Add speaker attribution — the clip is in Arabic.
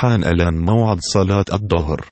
Speaker 1: حان ألآن موعد صلاة الظهر.